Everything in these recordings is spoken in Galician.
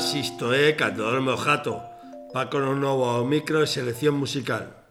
Sistoe, eh, Cantor Mojato, Paco Novo ao micro e selección musical.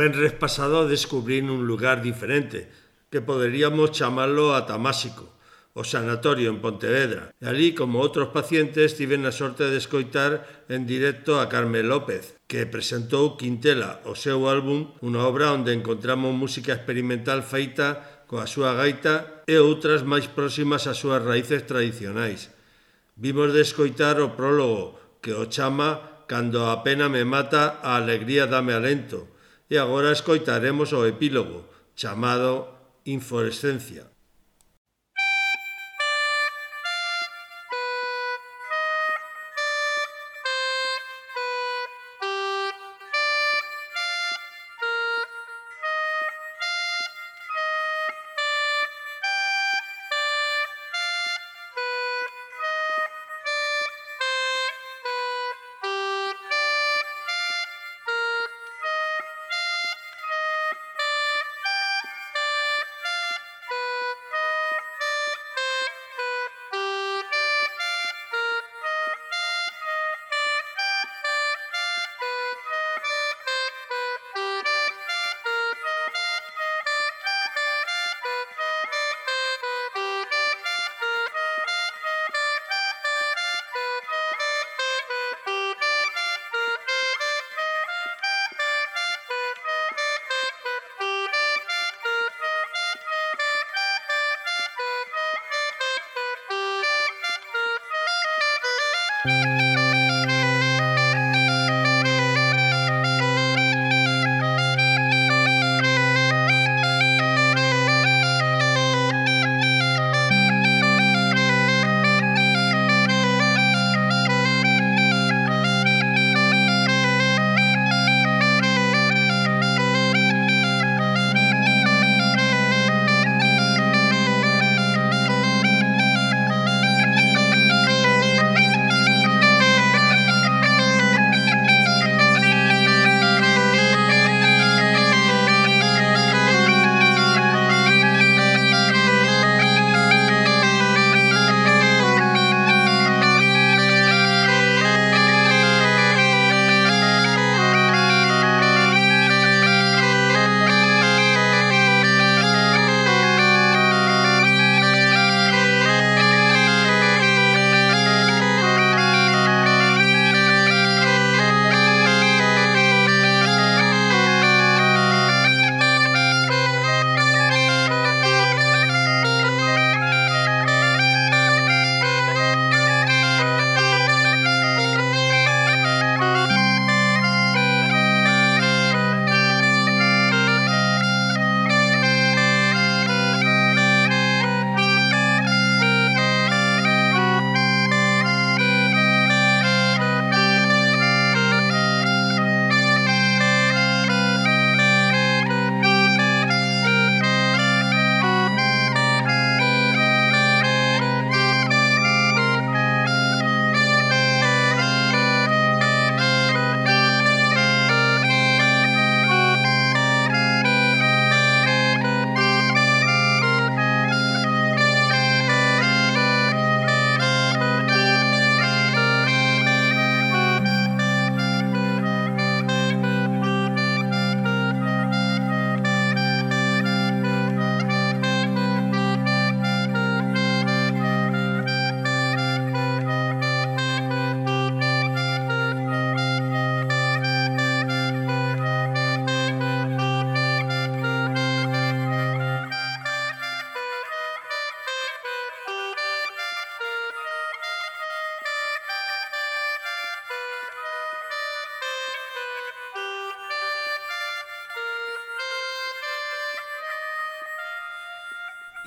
venres pasado descubrín un lugar diferente, que poderíamos chamarlo Atamásico, o sanatorio en Pontevedra. E ali, como outros pacientes, tiven a sorte de escoitar en directo a Carmen López, que presentou Quintela, o seu álbum, unha obra onde encontramos música experimental feita coa súa gaita e outras máis próximas ás súas raíces tradicionais. Vimos de escoitar o prólogo que o chama Cando a pena me mata, a alegría dame alento, E agora escoitaremos o epílogo, chamado Inforescencia.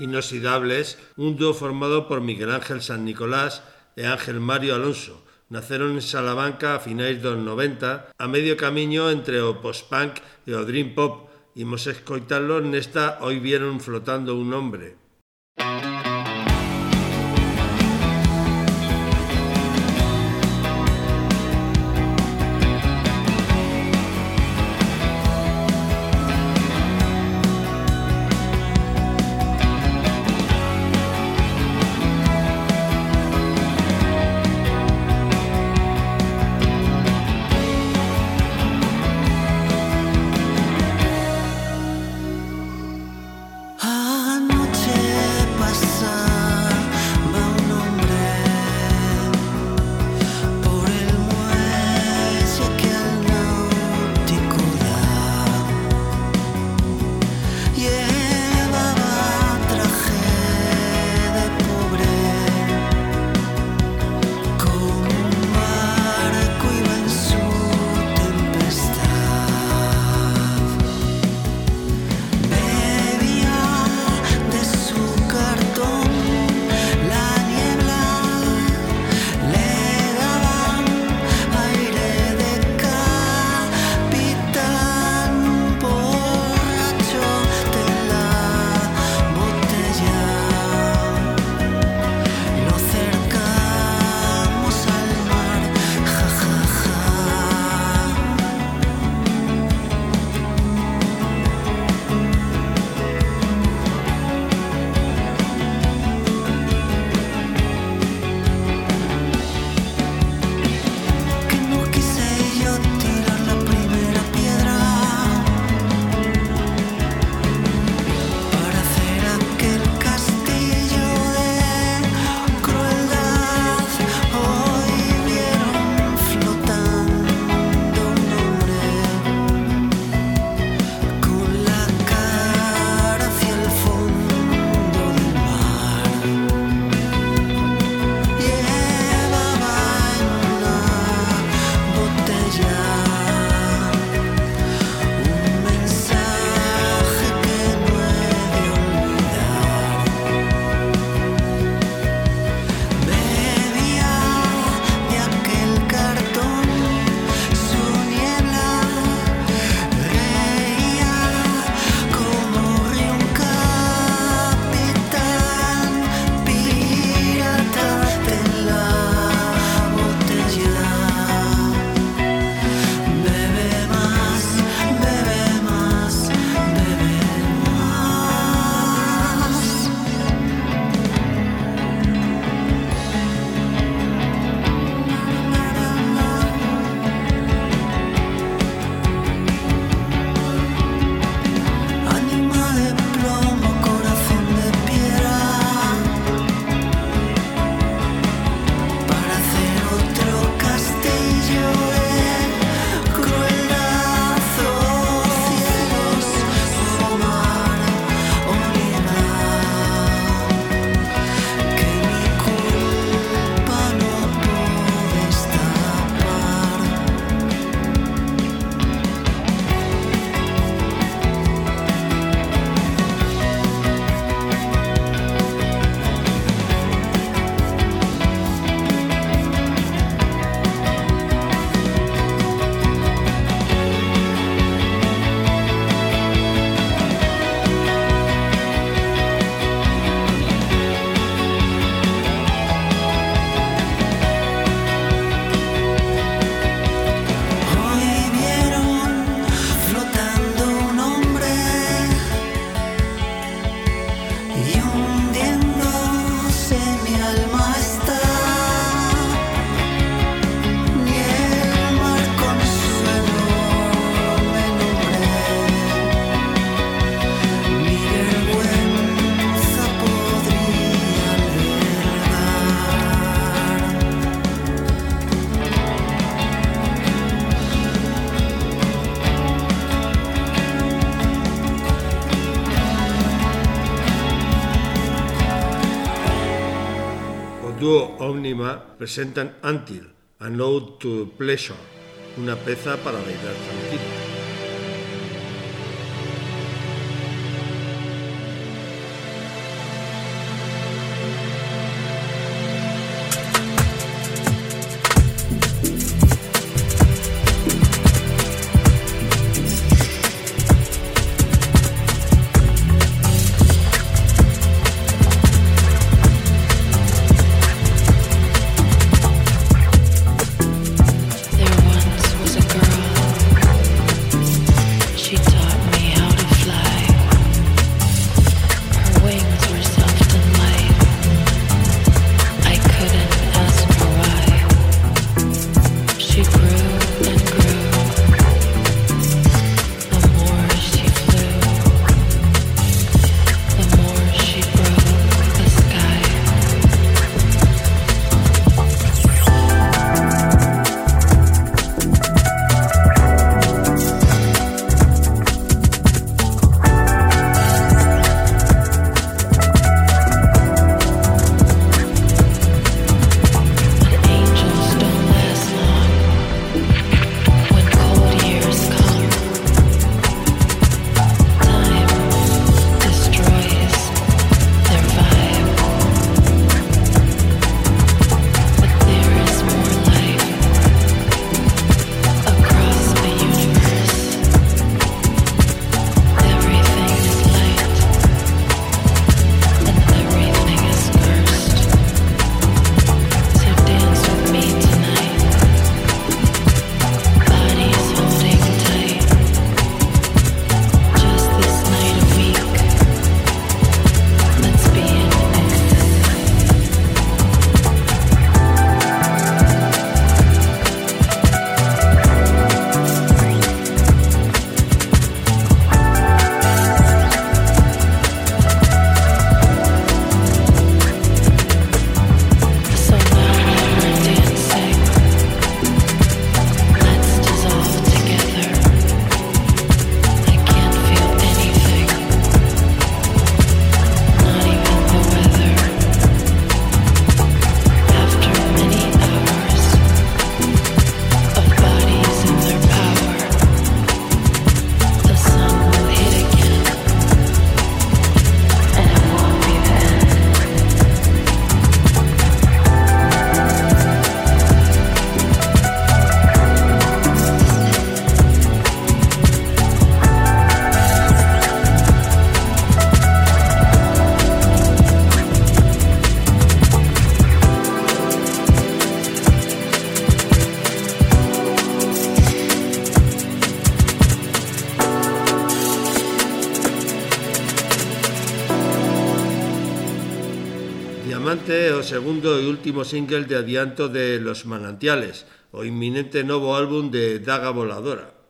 Inoxidables, un dúo formado por Miguel Ángel San Nicolás e Ángel Mario Alonso. Naceron en Salamanca a finais dos 90, a medio camiño entre o post-punk e o dream pop. Imos escoitalo nesta Hoy vieron flotando un hombre. Presentan Until, A Note to Pleasure, una peza para bailar tranquilo. Segundo e último single de adianto de Los Manantiales, o inminente novo álbum de Daga Voladora.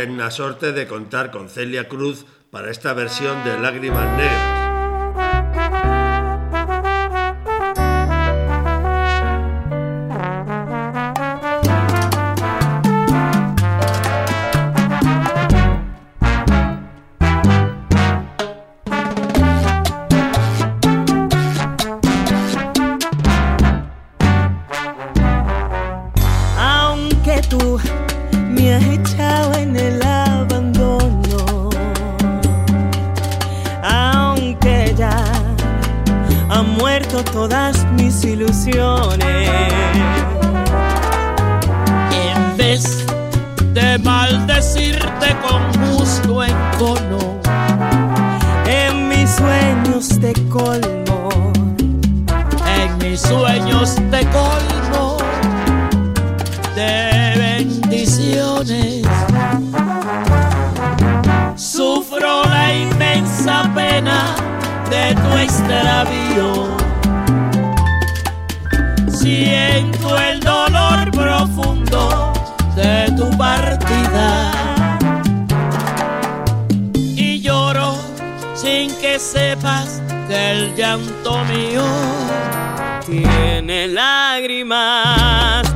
Ten a sorte de contar con Celia Cruz para esta versión de Lágrimas Negras. siento el dolor profundo de tu partida. Y lloro sin que sepas que el llanto mío tiene lágrimas.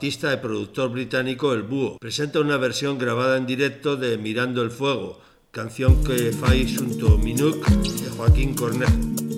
Artista y productor británico El Búho. Presenta una versión grabada en directo de Mirando el Fuego, canción que fai junto Minuk de Joaquín Cornejo.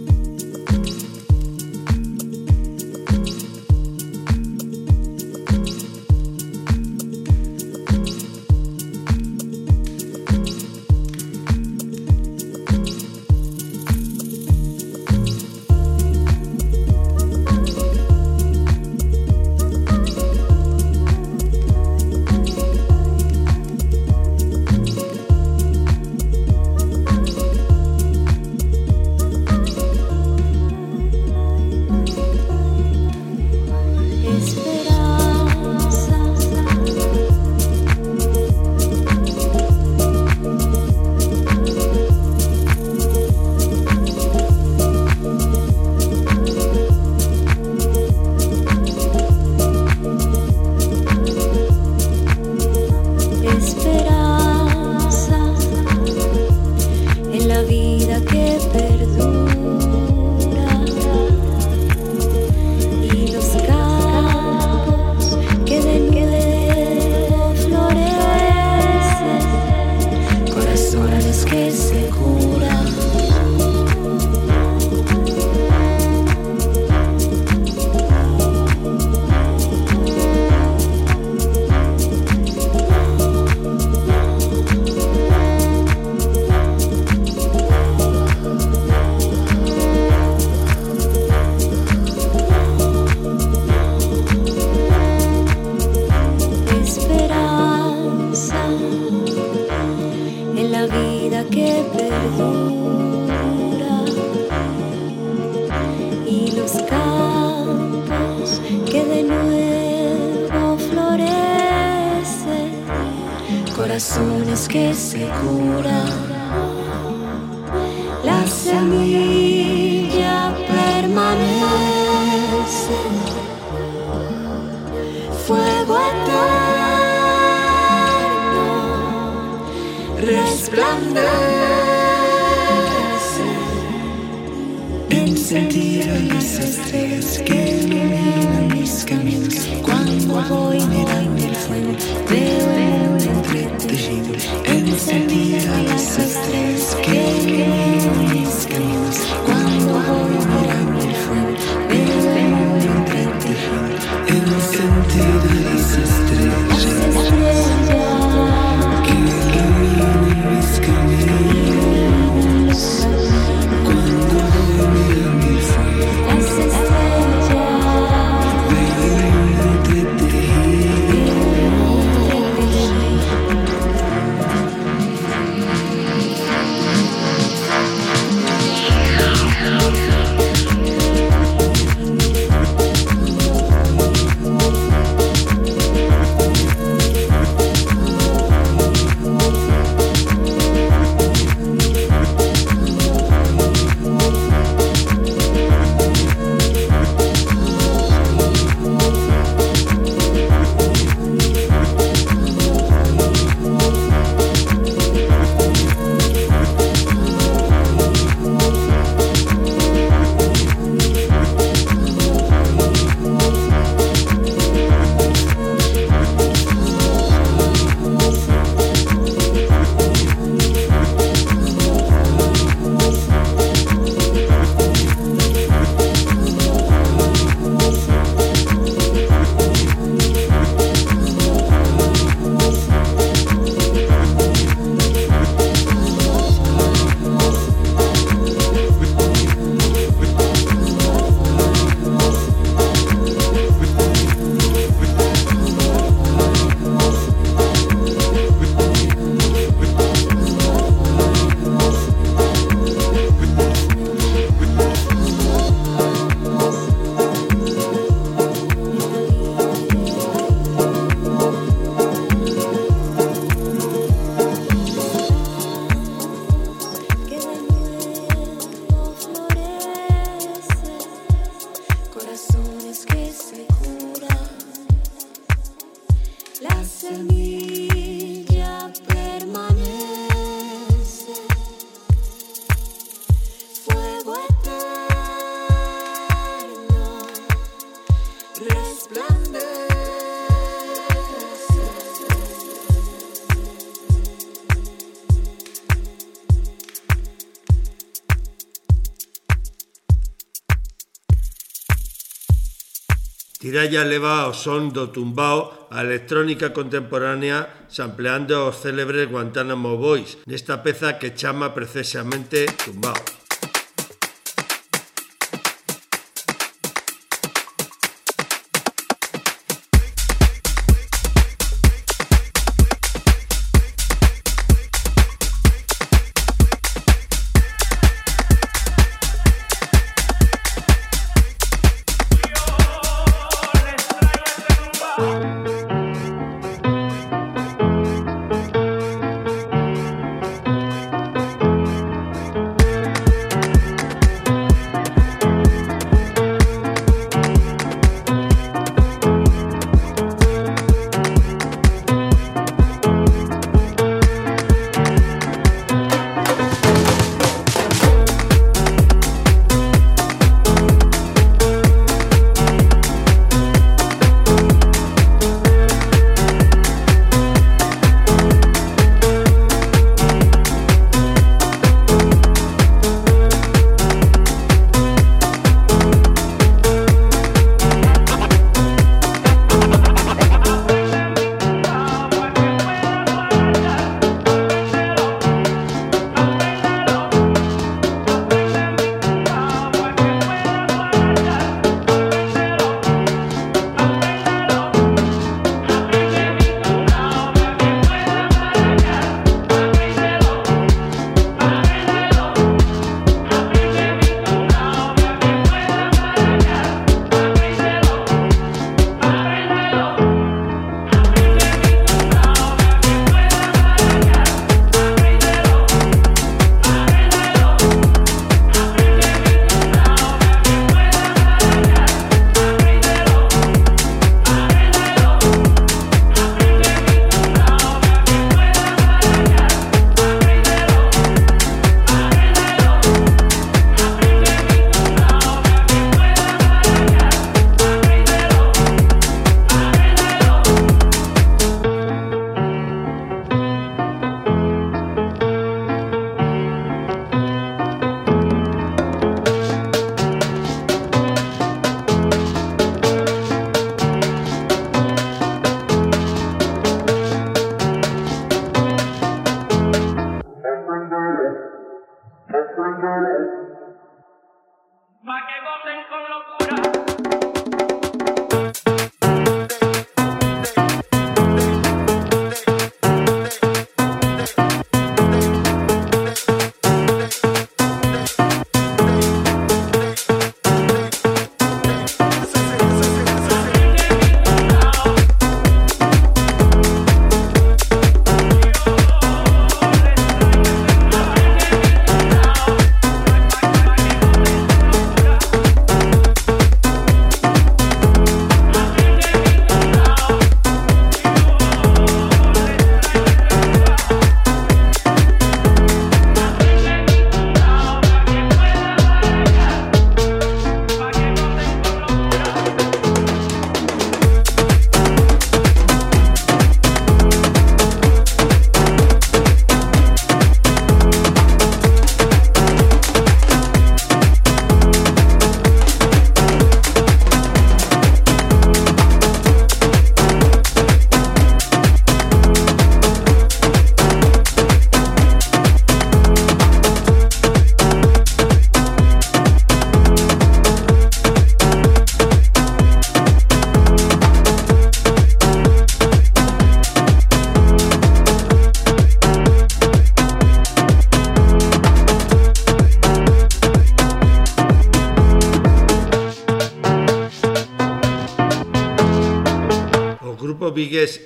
Miralla leva o son do tumbao a electrónica contemporánea sampleando os célebres Guantánamo Boys nesta peza que chama precisamente Tumbao.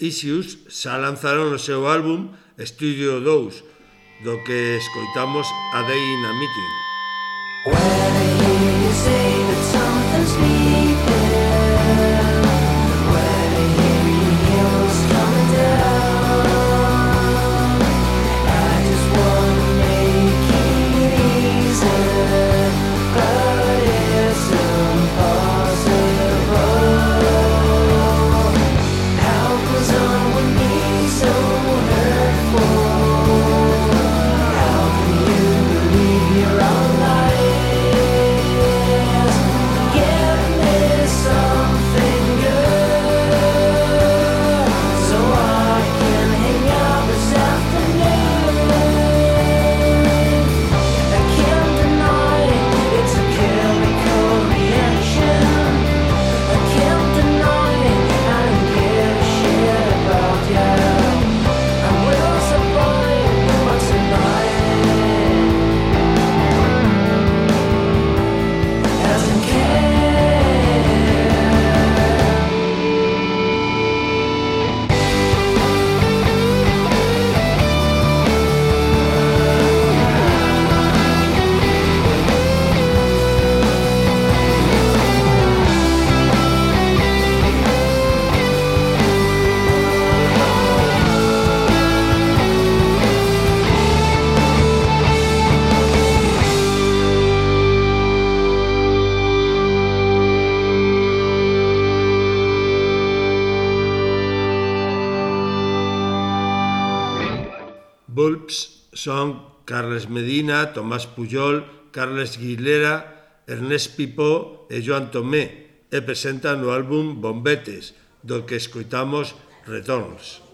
Issues xa lanzaron o seu álbum Studio 2, do que escoitamos a Day in a Meeting. Cristina, Tomás Puyol, Carles Guilera, Ernest Pipó e Joan Tomé e presentan o álbum Bombetes, do que escoitamos Retorns.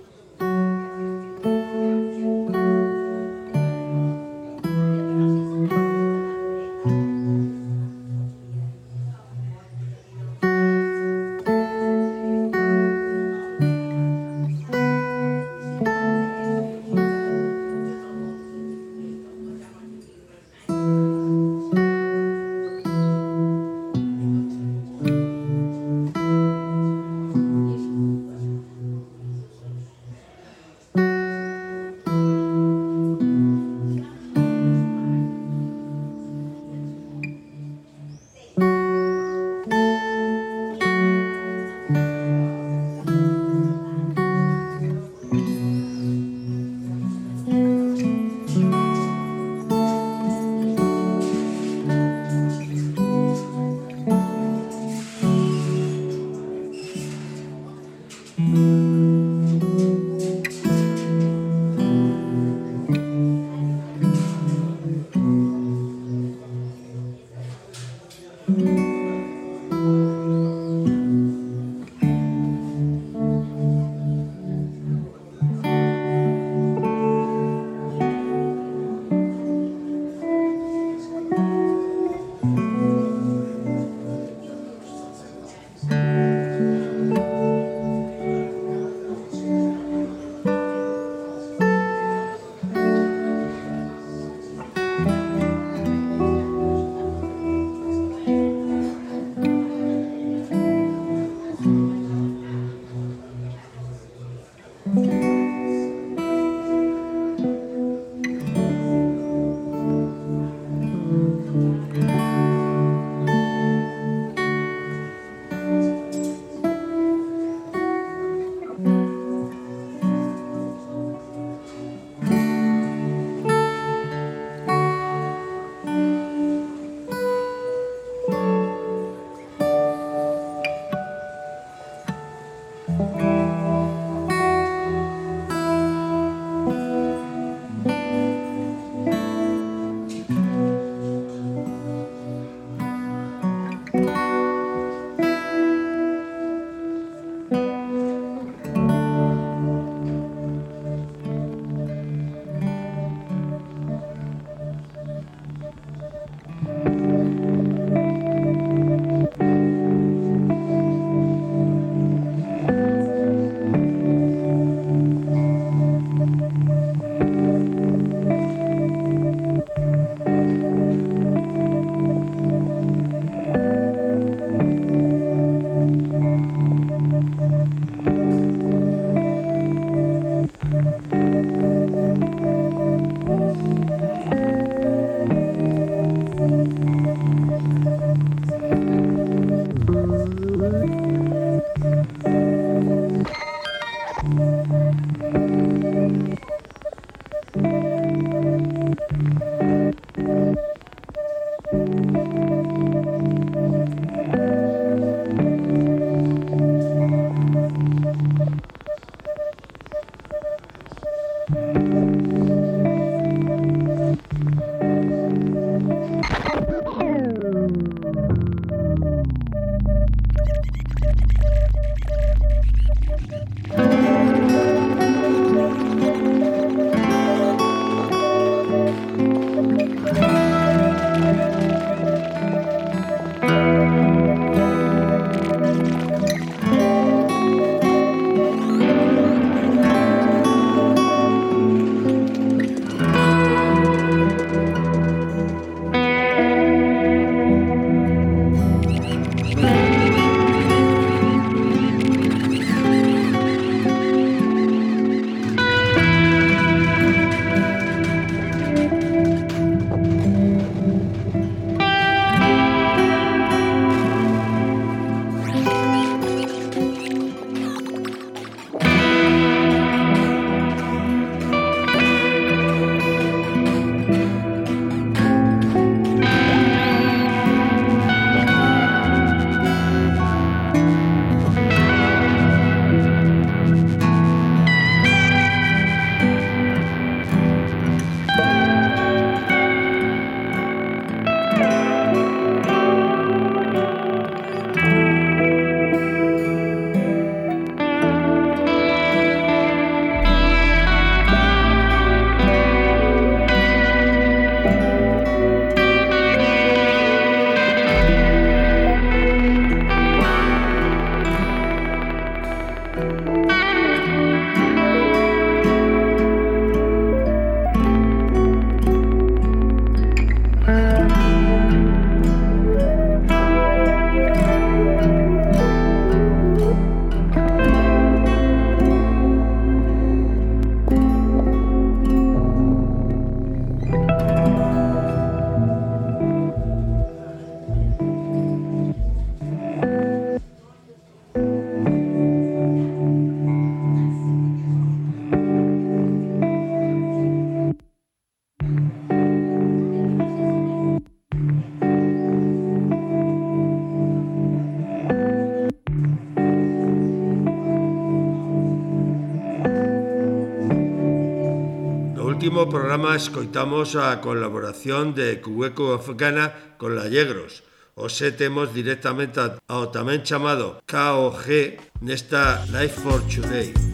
programa escoitamos a colaboración de Cueco Afgana con la Yegros. Os temos directamente ao tamén chamado KOG nesta Life for Today.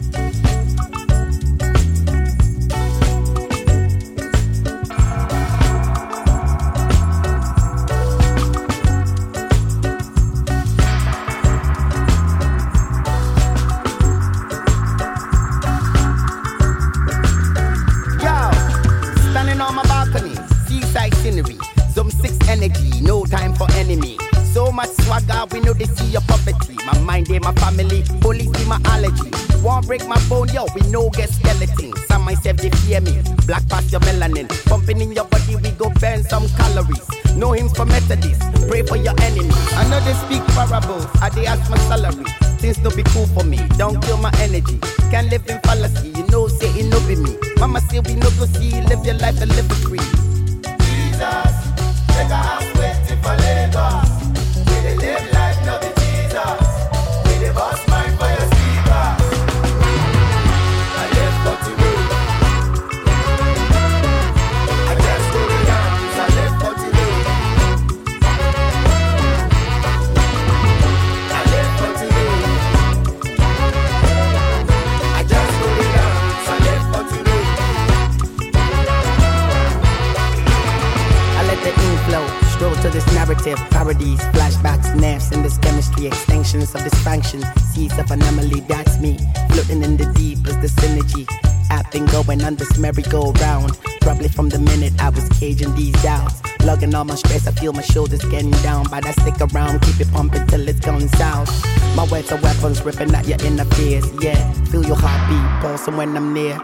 All my stress, I feel my shoulders getting down, but I stick around, keep it pumping till it's gone south. My words are weapons ripping at your inner fears, yeah. Feel your heartbeat pulsing when I'm near.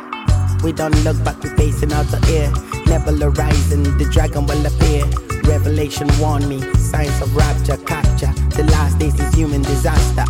We don't look back, we're facing out the air. Never arising, the dragon will appear. Revelation warned me, signs of rapture, capture. The last days is human disaster.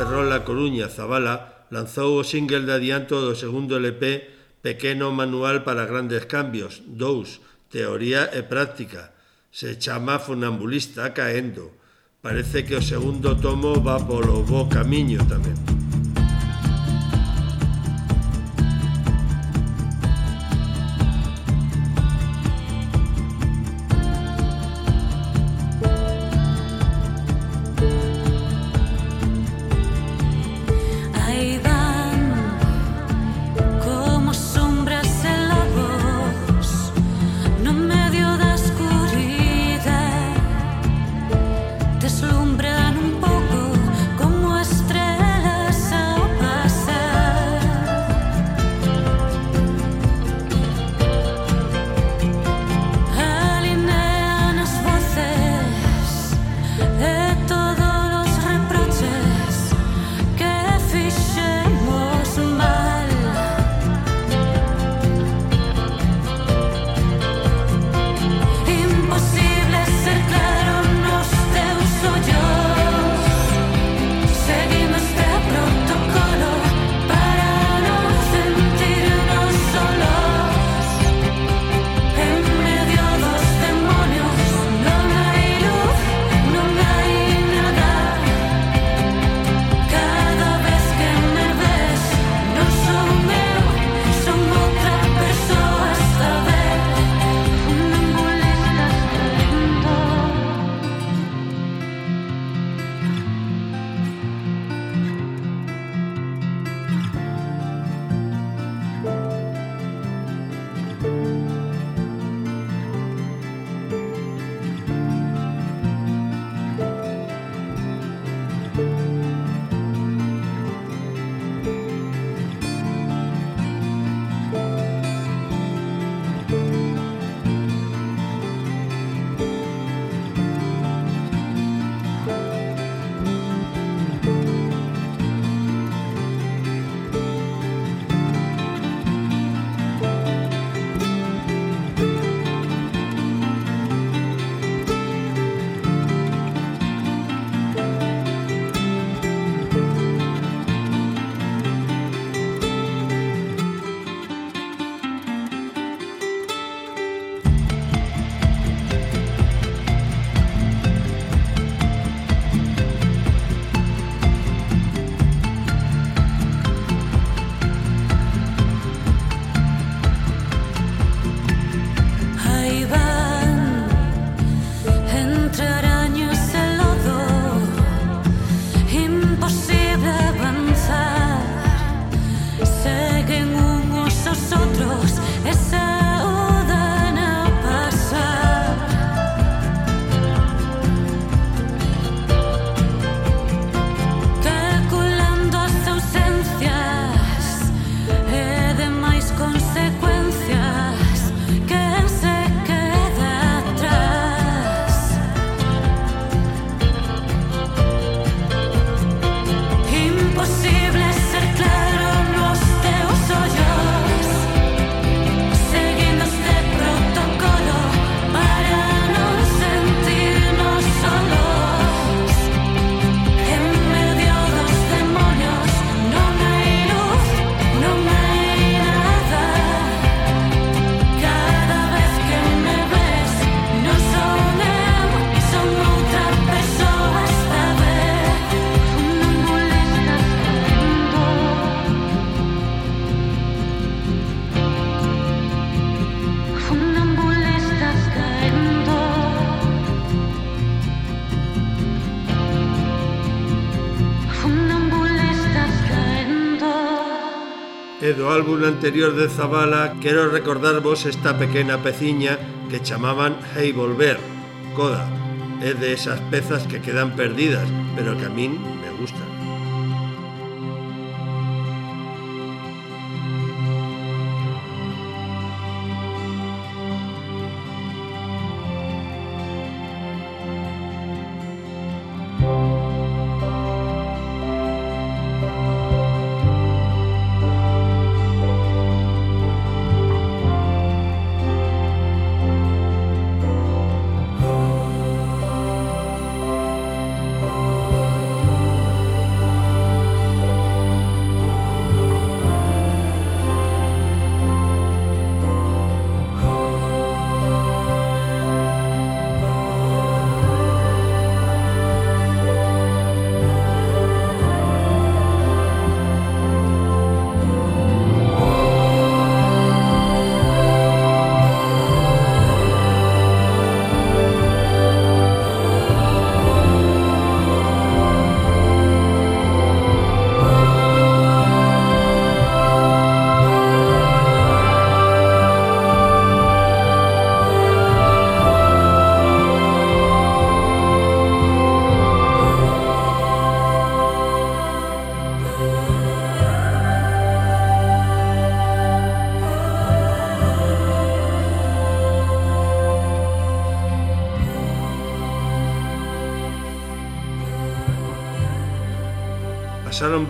Ferrol Coruña Zabala lanzou o single de adianto do segundo LP Pequeno Manual para Grandes Cambios 2, Teoría e Práctica. Se chama Funambulista Caendo. Parece que o segundo tomo va polo bo camiño tamén. Anterior de Zabala quero recordarvos esta pequena peciña que chamaban Hey Volver, Coda. É de esas pezas que quedan perdidas, pero que a min me gustan.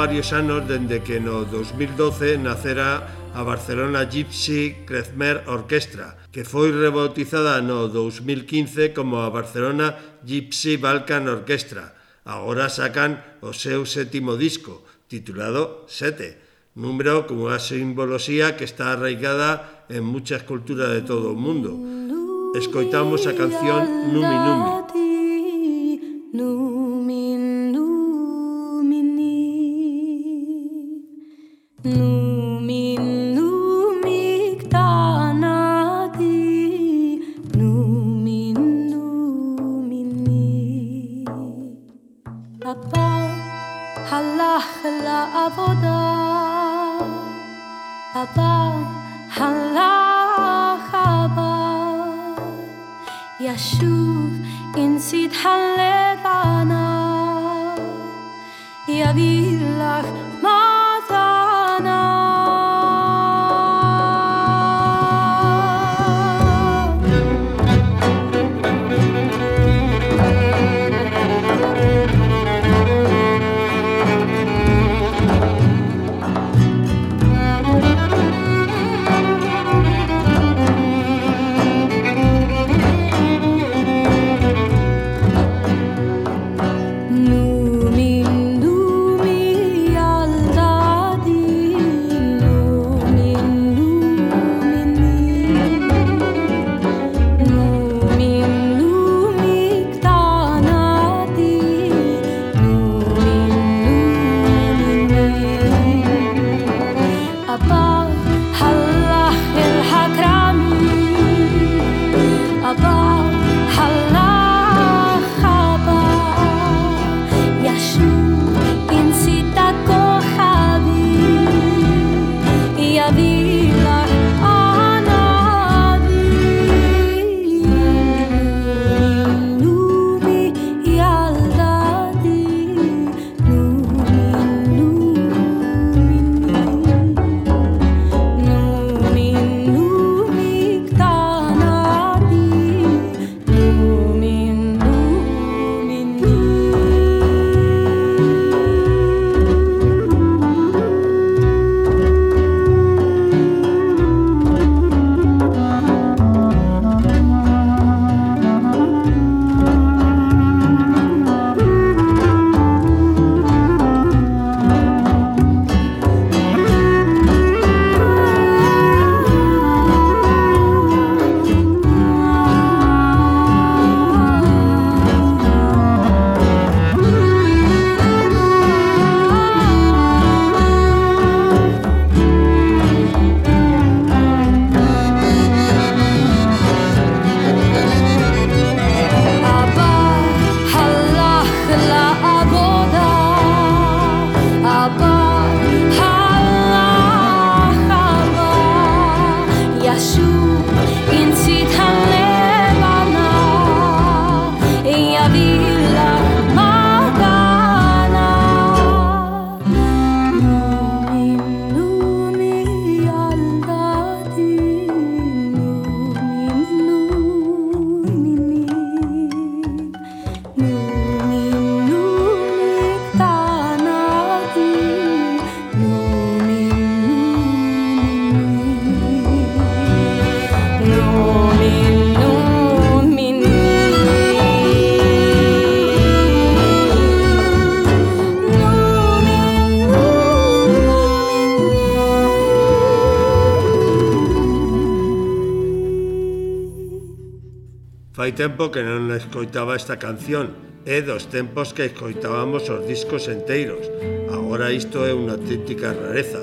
varios anos dende que no 2012 nacera a Barcelona Gypsy Krezmer Orchestra, que foi rebautizada no 2015 como a Barcelona Gypsy Balkan Orchestra. Agora sacan o seu sétimo disco, titulado Sete, número como unha simboloxía que está arraigada en muchas culturas de todo o mundo. Escoitamos a canción Numi Numi. No. Fai tempo que non escoitaba esta canción e dos tempos que escoitábamos os discos enteiros. Agora isto é unha auténtica rareza.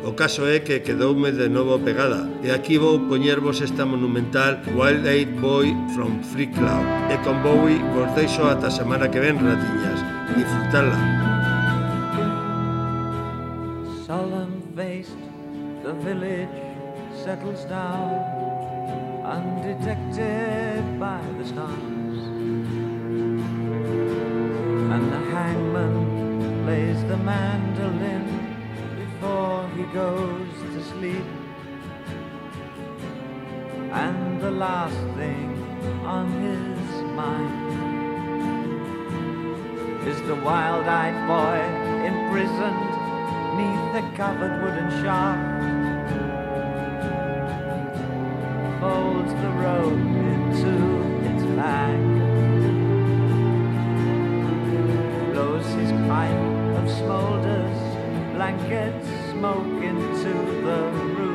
O caso é que quedoume de novo pegada e aquí vou poñervos esta monumental Wild Eight Boy from Free Cloud e con Bowie vos deixo ata semana que ven, ratiñas. disfrutadla last thing on his mind is the wild-eyed boy imprisoned neath the covered wooden shaft. Folds the rope into its bag. Blows his pipe of smolders, blankets smoke into the room,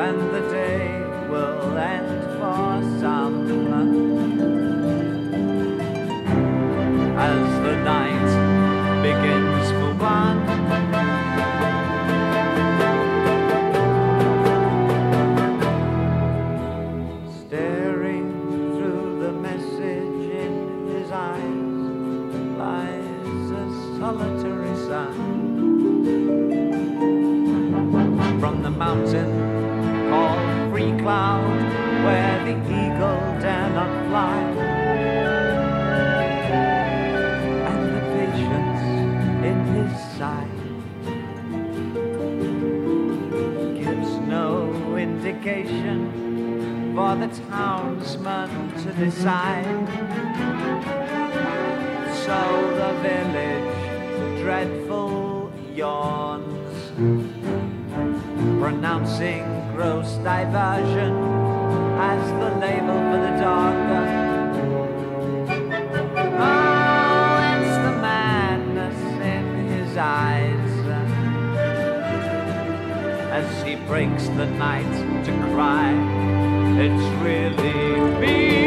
and the day will end for some. As the night So the village dreadful yawns, pronouncing gross diversion as the label for the dog. Oh, it's the madness in his eyes as he breaks the night to cry. It's really me.